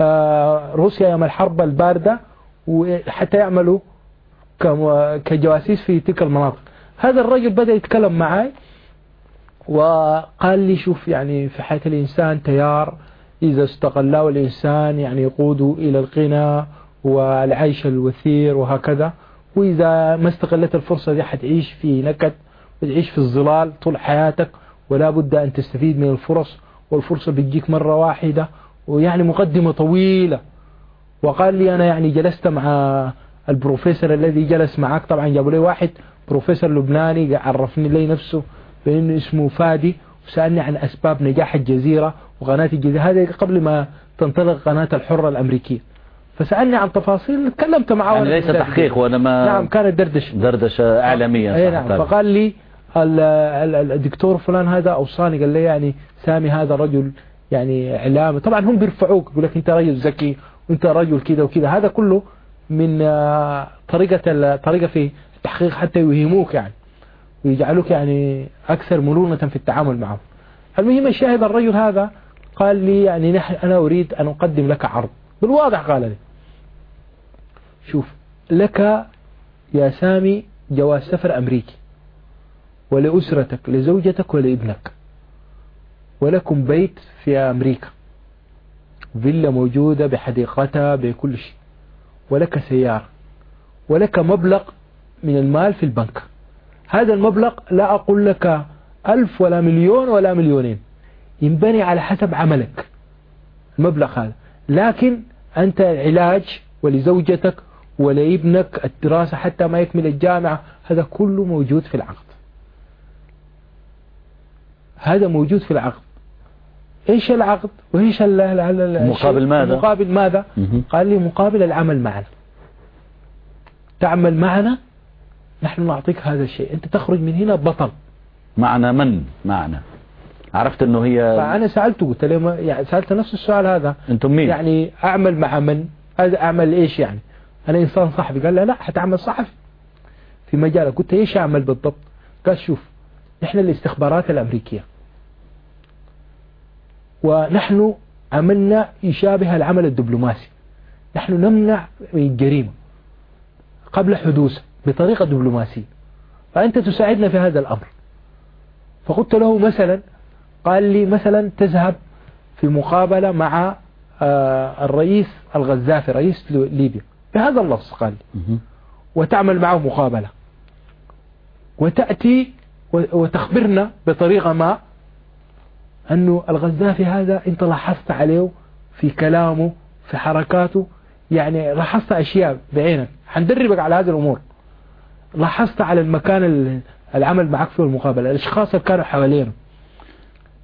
آه، روسيا يوم الحرب الباردة وحتى يعملوا كجواسيس في تلك المناطق. هذا الرجل بدأ يتكلم معي وقال لي شوف يعني في حياة الإنسان تيار إذا استغله الإنسان يعني يقوده إلى الغنى والعيش الوثير وهكذا. وإذا ما استغلت الفرصة دي حتعيش في نكد وتعيش في الظلال طول حياتك ولا بد أن تستفيد من الفرص والفرصة بتجيك مرة واحدة ويعني مقدمة طويلة. وقال لي أنا يعني جلست مع البروفيسور الذي جلس معك طبعا جابوا لي واحد بروفيسور لبناني عرفني لي نفسه بأنه اسمه فادي. وسألني عن أسباب نجاح الجزيرة وقناة الجزيرة. هذا قبل ما تنطلق قناة الحرة الأمريكية. فسألني عن تفاصيل تكلمت معه يعني ليس تحقيق وإنما نعم كانت دردشة دردشة إعلامية أي نعم. فقال لي الدكتور فلان هذا أوصاني قال لي يعني سامي هذا رجل يعني إعلامي. طبعا هم بيرفعوك يقول لك أنت رجل ذكي وأنت رجل كذا وكذا. هذا كله من آه، طريقة طريقة في التحقيق حتى يوهموك يعني. ويجعلوك يعني أكثر مرونة في التعامل معهم. المهم الشاهد الرجل هذا قال لي يعني نحن أنا أريد أن أقدم لك عرض. بالواضح قال لي. شوف لك يا سامي جواز سفر أمريكي. ولأسرتك لزوجتك ولابنك. ولكم بيت في أمريكا. فيلا موجودة بحديقتها بكل شيء. ولك سيارة. ولك مبلغ من المال في البنك. هذا المبلغ لا أقول لك ألف ولا مليون ولا مليونين. ينبني على حسب عملك المبلغ هذا. لكن أنت علاج ولزوجتك ولابنك الدراسة حتى ما يكمل الجامعة هذا كله موجود في العقد. هذا موجود في العقد. إيش العقد؟ وإيش مقابل ماذا؟ مقابل ماذا؟ قال لي مقابل العمل معنا. تعمل معنا نحن نعطيك هذا الشيء. أنت تخرج من هنا بطل. معنا من؟ معنا عرفت إنه هي فانا سألته قلت له يعني سألت نفس السؤال هذا. أنتم مين؟ يعني أعمل مع من؟ هذا أعمل إيش يعني؟ أنا إنسان صحفي. قال لا لا حتعمل صحفي. في مجالك قلت إيش أعمل بالضبط؟ قال شوف نحن الاستخبارات الأمريكية. ونحن عملنا يشابه العمل الدبلوماسي. نحن نمنع الجريمة قبل حدوثها بطريقة دبلوماسية. فأنت تساعدنا في هذا الأمر. فقلت له مثلا قال لي مثلا تذهب في مقابلة مع آه، الرئيس الغزافي رئيس ليبيا. بهذا اللفظ قال لي. وتعمل معه مقابلة. وتأتي وتخبرنا بطريقة ما أنه الغزافي هذا أنت لاحظت عليه في كلامه في حركاته. يعني لاحظت أشياء بعينك. حندربك على هذه الأمور. لاحظت على المكان اللي العمل معك فيه المقابلة الأشخاص اللي كانوا حوالينا.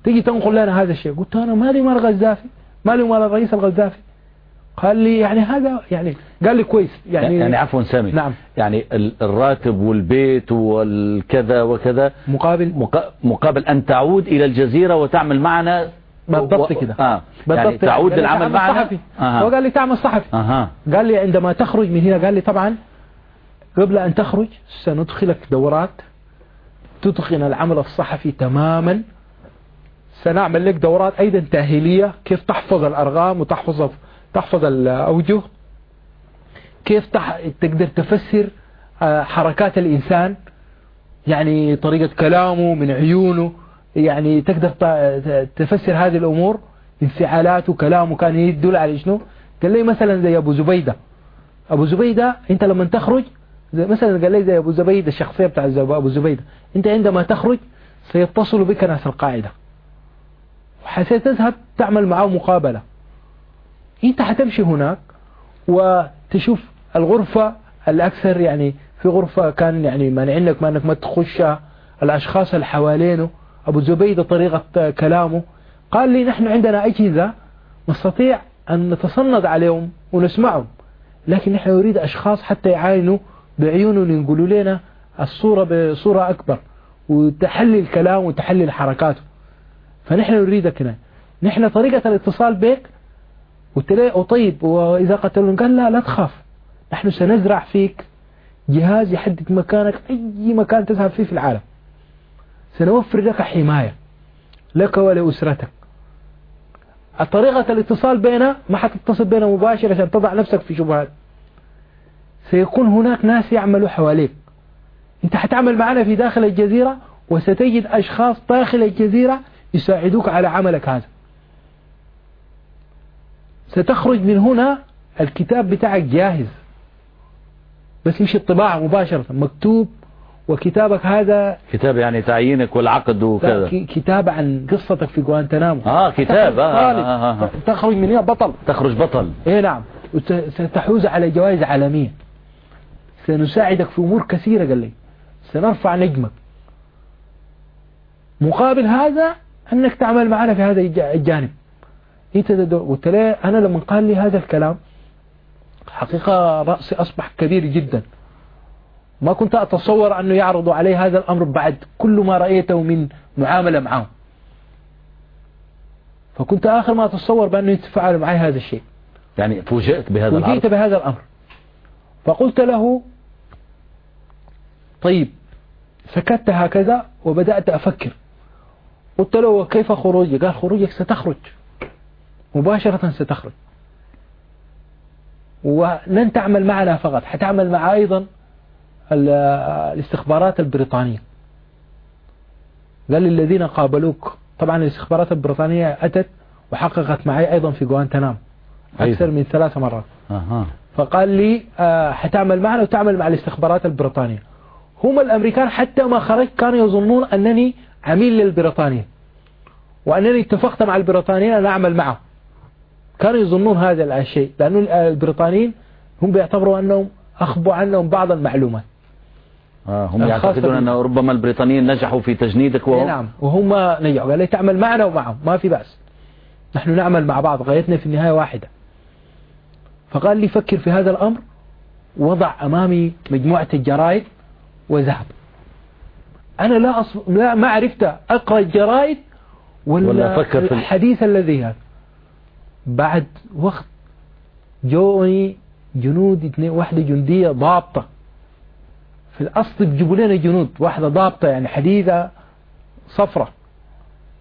تيجي تنقل لنا هذا الشيء قلت أنا مالي مال الغزافي مالي مال الرئيس الغزافي. قال لي يعني هذا يعني قال لي كويس يعني, يعني عفوا سامي نعم. يعني ال- الراتب والبيت والكذا وكذا. مقابل؟ مقا- مقابل أن تعود إلى الجزيرة وتعمل معنا بالضبط و- كده. آه. يعني تعود للعمل معنا؟ صحفي. أها. هو قال لي تعمل صحفي. أها. قال لي عندما تخرج من هنا قال لي طبعا قبل أن تخرج سندخلك دورات تتقن العمل الصحفي تماما. سنعمل لك دورات أيضا تأهيلية. كيف تحفظ الأرقام وتحفظ تحفظ الأوجه؟ كيف تح... تقدر تفسر آه، حركات الإنسان؟ يعني طريقة كلامه من عيونه. يعني تقدر تفسر هذه الأمور. انفعالاته كلامه كان يدل على شنو؟ قال لي مثلا زي أبو زبيدة. أبو زبيدة أنت لما تخرج زي مثلا قال لي زي أبو زبيدة الشخصية بتاع أبو زبيدة أنت عندما تخرج سيتصل بك ناس القاعدة. وحستذهب تعمل معه مقابلة. أنت حتمشي هناك وتشوف الغرفة الأكثر يعني في غرفة كان يعني مانعينك ما أنك ما تخش الأشخاص اللي حوالينه. أبو زبيدة طريقة كلامه. قال لي نحن عندنا أجهزة نستطيع أن نتصنت عليهم ونسمعهم لكن نحن نريد أشخاص حتى يعاينوا بعيونهم ينقلوا لنا الصورة بصورة أكبر وتحلل كلام وتحلل حركاته فنحن نريدك هنا. نحن طريقة الاتصال بك. قلت له طيب وإذا قتلون قال لا لا تخاف. نحن سنزرع فيك جهاز يحدد مكانك أي مكان تذهب فيه في العالم. سنوفر لك حماية لك ولأسرتك. طريقة الاتصال بيننا ما حتتصل بيننا مباشرة عشان تضع نفسك في شبهات. سيكون هناك ناس يعملوا حواليك. انت حتعمل معنا في داخل الجزيرة وستجد أشخاص داخل الجزيرة يساعدوك على عملك هذا. ستخرج من هنا الكتاب بتاعك جاهز. بس مش الطباعة مباشرة مكتوب وكتابك هذا كتاب يعني تعيينك والعقد وكذا. كتاب عن قصتك في غوانتنامو آه كتاب. آه طالب. آه آه آه. تخرج من هنا بطل. تخرج بطل. إيه نعم. وت- ستحوز على جوائز عالمية. سنساعدك في أمور كثيرة قال لي. سنرفع نجمك. مقابل هذا أنك تعمل معنا في هذا الج- الجانب. إنت قلت له أنا لما قال لي هذا الكلام حقيقة رأسي أصبح كبير جدا. ما كنت أتصور أنه يعرضوا علي هذا الأمر بعد كل ما رأيته من معاملة معهم. فكنت آخر ما أتصور بأنه يتفاعلوا معي هذا الشيء. يعني فوجئت بهذا وجئت العرض بهذا الأمر. فقلت له طيب سكت هكذا وبدأت أفكر. قلت له وكيف خروجي قال خروجك ستخرج. مباشرة ستخرج. ولن تعمل معنا فقط حتعمل مع أيضا ال- الاستخبارات البريطانية. قال الذين قابلوك. طبعا الاستخبارات البريطانية أتت وحققت معي أيضا في غوانتنام أكثر من ثلاث مرات. فقال لي آه، حتعمل معنا وتعمل مع الاستخبارات البريطانية. هم الأمريكان حتى ما خرجت كانوا يظنون أنني عميل للبريطانية وأنني اتفقت مع البريطانيين أن أعمل معهم. كانوا يظنون هذا الشيء لأن البريطانيين هم بيعتبروا أنهم أخبوا عنهم بعض المعلومات. آه هم يعتقدون أن ربما البريطانيين نجحوا في تجنيدك وهم؟ نعم وهم نجحوا. قال لي تعمل معنا ومعهم ما في بأس. نحن نعمل مع بعض غايتنا في النهاية واحدة. فقال لي فكر في هذا الأمر. وضع أمامي مجموعة الجرائد. وذهب. أنا لا, أص... لا ما عرفت أقرأ الجرائد ولا, ولا أفكر في ال- الحديث الذي هذا. بعد وقت جوني جنود اثنين واحدة جندية ضابطة. في الأصل بيجيبوا لنا جنود واحدة ضابطة يعني حديثة صفرة.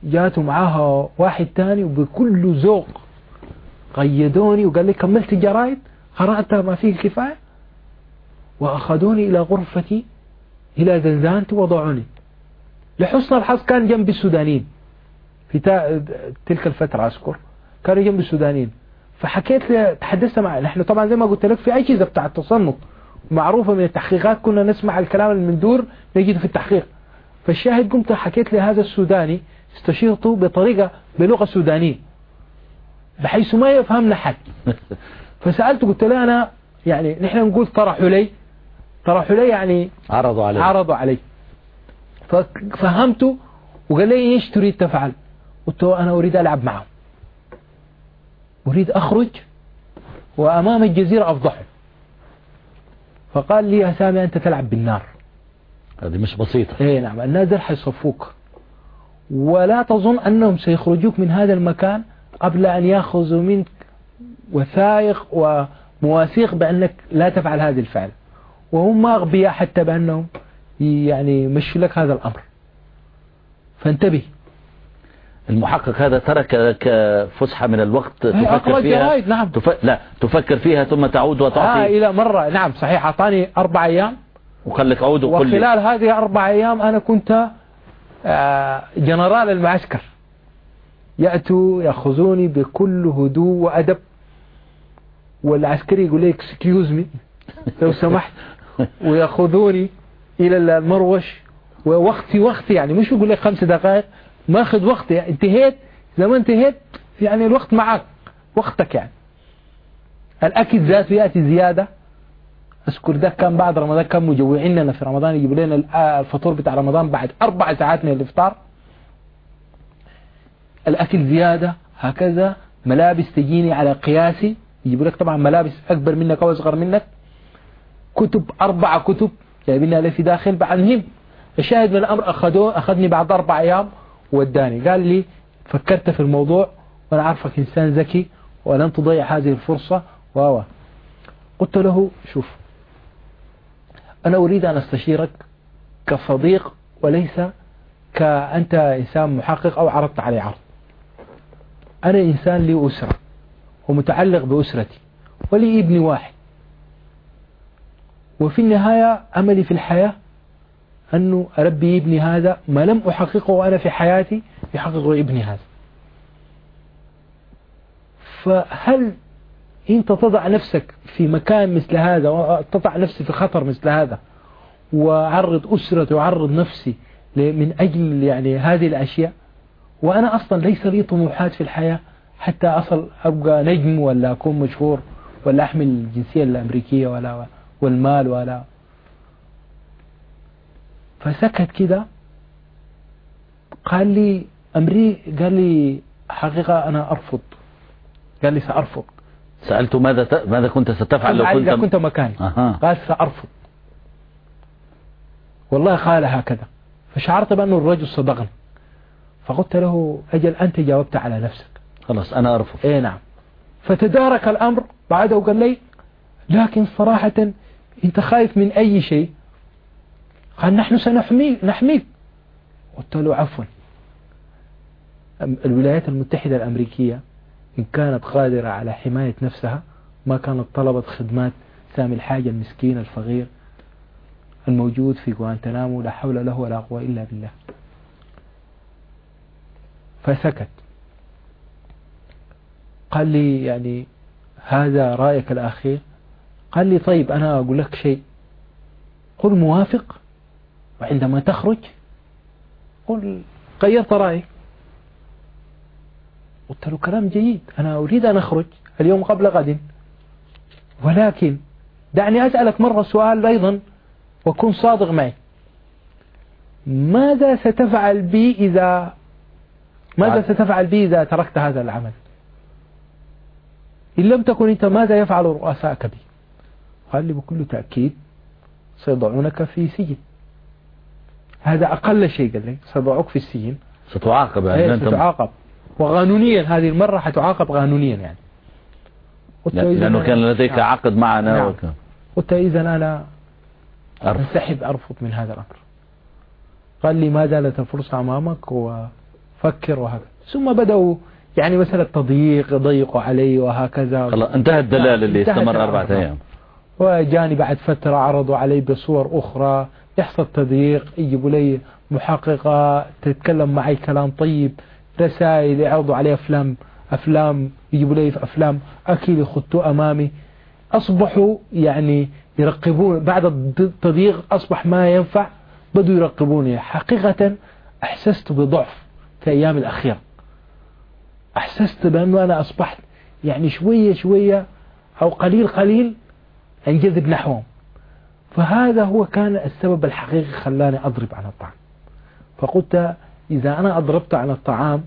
جاته معاها واحد تاني وبكل ذوق قيدوني وقال لي كملت الجرائد قرأتها ما فيه الكفاية وأخذوني إلى غرفتي إلى زنزانتي وضعوني لحسن الحظ كان جنبي السودانيين. في تلك الفترة أذكر كانوا جنب السودانيين. فحكيت له تحدثت معه نحن طبعا زي ما قلت لك في أجهزة بتاع التصنف. معروفة من التحقيقات كنا نسمع الكلام اللي من دور نجده في التحقيق. فالشاهد قمت حكيت لهذا السوداني استشيرته بطريقة بلغة سودانية بحيث ما يفهمنا حد. [laughs] فسألته قلت له أنا يعني نحن نقول طرحوا لي طرحوا لي يعني عرضوا علي عرضوا علي. ففهمته وقال لي إيش تريد تفعل؟ قلت له أنا أريد ألعب معهم. أريد أخرج وأمام الجزيرة أفضحه. فقال لي يا سامي أنت تلعب بالنار. هذه مش بسيطة. إيه نعم الناس دول حيصفوك ولا تظن أنهم سيخرجوك من هذا المكان قبل أن يأخذوا منك وثائق ومواثيق بأنك لا تفعل هذه الفعل. وهم ما أغبياء حتى بأنهم يعني يمشوا لك هذا الأمر. فانتبه. المحقق هذا ترك لك فسحة من الوقت أخرج تفكر فيها. نعم. تف... لا تفكر فيها ثم تعود آه وتعطي إلى مرة. نعم صحيح. أعطاني أربع أيام. وقال لك عود وقل لي. وخلال هذه أربع أيام أنا كنت آه، جنرال المعسكر. يأتوا يأخذوني بكل هدوء وأدب. والعسكري يقول لي excuse me [laughs] لو سمحت. ويأخذوني إلى المروش ووقتي وقتي يعني مش يقول لك خمس دقائق ماخذ وقتي. يعني انتهيت؟ إذا ما انتهيت يعني الوقت معك وقتك يعني. الأكل ذاته يأتي زيادة. أذكر ده كان بعد رمضان كان مجوعيننا في رمضان يجيبوا لنا الفطور بتاع رمضان بعد أربع ساعات من الإفطار. الأكل زيادة هكذا. ملابس تجيني على قياسي. يجيبوا لك طبعا ملابس أكبر منك أو أصغر منك. كتب أربع كتب جايبينها لي في داخل المهم الشاهد من الأمر أخذوه أخذني بعد أربع أيام وداني. قال لي فكرت في الموضوع وأنا عارفك إنسان ذكي ولن تضيع هذه الفرصة. واوا قلت له شوف أنا أريد أن أستشيرك كصديق وليس كأنت إنسان محقق أو عرضت علي عرض. أنا إنسان لي أسرة ومتعلق بأسرتي ولي ابن واحد. وفي النهاية أملي في الحياة أنه أربي ابني هذا ما لم أحققه وأنا في حياتي يحققه ابني هذا. فهل أنت تضع نفسك في مكان مثل هذا وتضع نفسي في خطر مثل هذا وعرض أسرتي وعرض نفسي من أجل يعني هذه الأشياء وأنا أصلا ليس لي طموحات في الحياة حتى أصل أبقى نجم ولا أكون مشهور ولا أحمل الجنسية الأمريكية ولا والمال ولا. فسكت كده. قال لي أمري قال لي حقيقة أنا أرفض. قال لي سأرفض. سألته ماذا ت... ماذا كنت ستفعل لو كنت إذا كنت مكاني. أها. قال سأرفض. والله قال هكذا. فشعرت بأنه الرجل صدقني. فقلت له أجل أنت جاوبت على نفسك. خلاص أنا أرفض. إيه نعم. فتدارك الأمر بعده وقال لي لكن صراحة أنت خايف من أي شيء؟ قال نحن سنحميك نحميك. قلت له عفوا. الولايات المتحدة الأمريكية إن كانت قادرة على حماية نفسها ما كانت طلبت خدمات سامي الحاجة المسكين الفقير الموجود في غوانتنامو لا حول له ولا قوة إلا بالله. فسكت. قال لي يعني هذا رأيك الأخير؟ قال لي طيب أنا أقول لك شيء. قل موافق. وعندما تخرج قل غيرت رأيك. قلت له كلام جيد. أنا أريد أن أخرج اليوم قبل غد. ولكن دعني أسألك مرة سؤال أيضا وكن صادق معي. ماذا ستفعل بي إذا ماذا ستفعل بي إذا تركت هذا العمل؟ إن لم تكن أنت ماذا يفعل رؤساءك بي؟ قال لي بكل تأكيد سيضعونك في سجن. هذا أقل شيء قال لي سيضعوك في السجن. ستعاقب يعني أنت ستعاقب. وقانونيا هذه المرة حتعاقب قانونيا يعني. لأنه كان لديك نعم. عقد معنا نعم. قلت إذا أنا أرفض. أنسحب أرفض من هذا الأمر. قال لي ما زالت الفرصة أمامك وفكر وهكذا. ثم بدأوا يعني مسألة تضييق يضيقوا علي وهكذا. خلاص انتهى الدلال اللي انتهت استمر. أربعة أيام. وجاني بعد فترة عرضوا علي بصور أخرى يحصل تضييق يجيبوا لي محققة تتكلم معي كلام طيب رسائل يعرضوا علي أفلام أفلام يجيبوا لي في أفلام أكل يخطوا أمامي. أصبحوا يعني يرقبون بعد التضييق أصبح ما ينفع بدوا يرقبوني. حقيقة أحسست بضعف في أيام الأخيرة أحسست بأنه أنا أصبحت يعني شوية شوية أو قليل قليل انجذب نحوهم. فهذا هو كان السبب الحقيقي خلاني أضرب عن الطعام. فقلت إذا أنا أضربت عن الطعام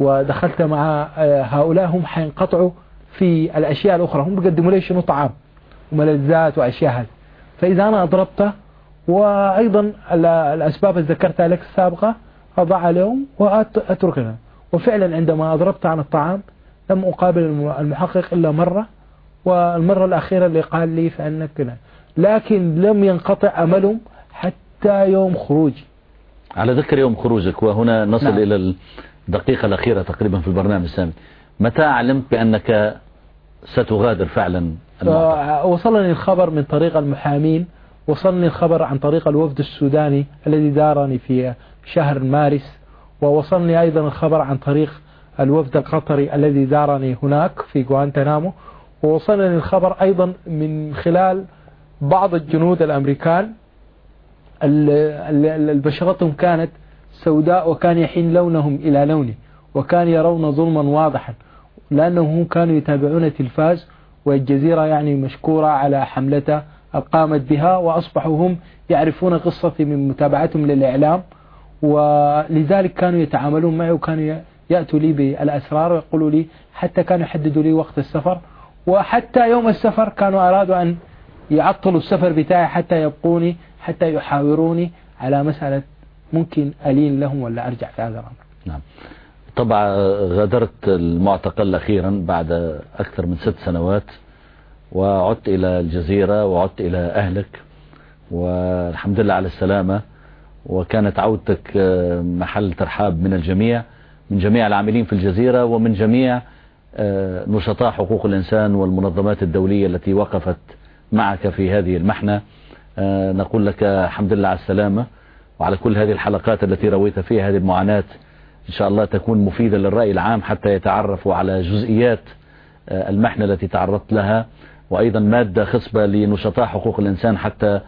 ودخلت مع هؤلاء هم حينقطعوا في الأشياء الأخرى. هم بيقدموا لي شنو؟ طعام وملذات وأشياء هذه. فإذا أنا أضربته وأيضا الأسباب اللي ذكرتها لك السابقة أضع لهم وأتركها. وفعلا عندما أضربت عن الطعام لم أقابل المحقق إلا مرة والمرة الأخيرة اللي قال لي فأنك لكن لم ينقطع أملهم حتى يوم خروجي. على ذكر يوم خروجك وهنا نصل نعم. إلى الدقيقة الأخيرة تقريبا في البرنامج السامي متى علمت بأنك ستغادر فعلا المعتقل وصلني الخبر من طريق المحامين وصلني الخبر عن طريق الوفد السوداني الذي دارني في شهر مارس ووصلني أيضا الخبر عن طريق الوفد القطري الذي دارني هناك في غوانتنامو ووصلني الخبر أيضا من خلال بعض الجنود الأمريكان بشرتهم كانت سوداء وكان يحين لونهم إلى لوني وكان يرون ظلما واضحا لأنهم كانوا يتابعون التلفاز والجزيرة يعني مشكورة على حملته قامت بها وأصبحوا هم يعرفون قصتي من متابعتهم للإعلام ولذلك كانوا يتعاملون معي وكانوا يأتوا لي بالأسرار ويقولوا لي حتى كانوا يحددوا لي وقت السفر وحتى يوم السفر كانوا أرادوا أن يعطلوا السفر بتاعي حتى يبقوني حتى يحاوروني على مسألة ممكن ألين لهم ولا أرجع في هذا الأمر. نعم. طبعا غادرت المعتقل أخيرا بعد أكثر من ست سنوات وعدت إلى الجزيرة وعدت إلى أهلك والحمد لله على السلامة. وكانت عودتك محل ترحاب من الجميع من جميع العاملين في الجزيرة ومن جميع نشطاء حقوق الإنسان والمنظمات الدولية التي وقفت معك في هذه المحنة. نقول لك الحمد لله على السلامة. وعلى كل هذه الحلقات التي رويت فيها هذه المعاناة إن شاء الله تكون مفيدة للرأي العام حتى يتعرفوا على جزئيات المحنة التي تعرضت لها. وأيضا مادة خصبة لنشطاء حقوق الإنسان حتى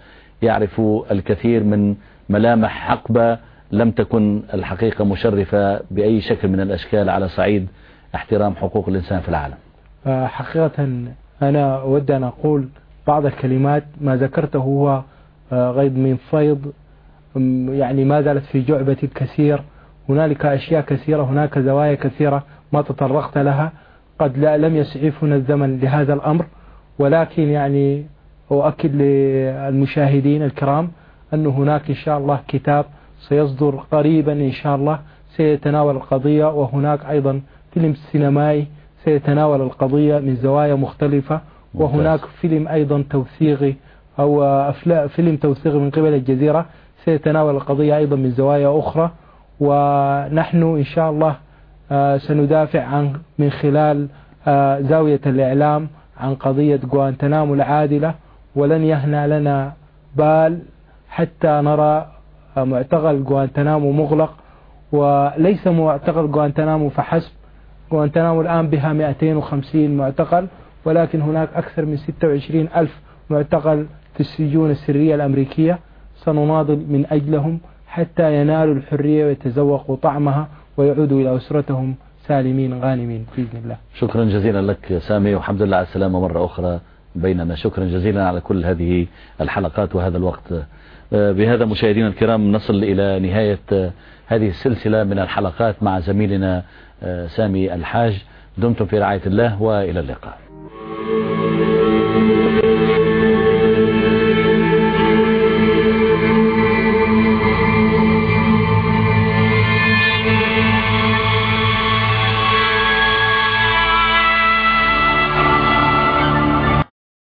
يعرفوا الكثير من ملامح حقبة لم تكن الحقيقة مشرفة بأي شكل من الأشكال على صعيد احترام حقوق الإنسان في العالم. حقيقة أنا أود أن أقول بعض الكلمات ما ذكرته هو غيض من فيض يعني ما زالت في جعبتي الكثير. هنالك أشياء كثيرة هناك زوايا كثيرة ما تطرقت لها. قد لا لم يسعفنا الزمن لهذا الأمر ولكن يعني أؤكد للمشاهدين الكرام أن هناك إن شاء الله كتاب سيصدر قريبا إن شاء الله سيتناول القضية وهناك أيضا فيلم سينمائي سيتناول القضية من زوايا مختلفة وهناك فيلم أيضا توثيقي أو فيلم توثيقي من قبل الجزيرة سيتناول القضية أيضا من زوايا أخرى ونحن إن شاء الله سندافع عن من خلال زاوية الإعلام عن قضية غوانتنامو العادلة ولن يهنى لنا بال حتى نرى معتقل غوانتنامو مغلق وليس معتقل غوانتنامو فحسب غوانتنامو الآن بها 250 معتقل ولكن هناك أكثر من 26 ألف معتقل في السجون السرية الأمريكية سنناضل من أجلهم حتى ينالوا الحرية ويتذوقوا طعمها ويعودوا إلى أسرتهم سالمين غانمين بإذن الله. شكرا جزيلا لك سامي والحمد لله على السلامة مرة أخرى بيننا. شكرا جزيلا على كل هذه الحلقات وهذا الوقت. بهذا مشاهدينا الكرام نصل إلى نهاية هذه السلسلة من الحلقات مع زميلنا آه، سامي الحاج. دمتم في رعاية الله وإلى اللقاء.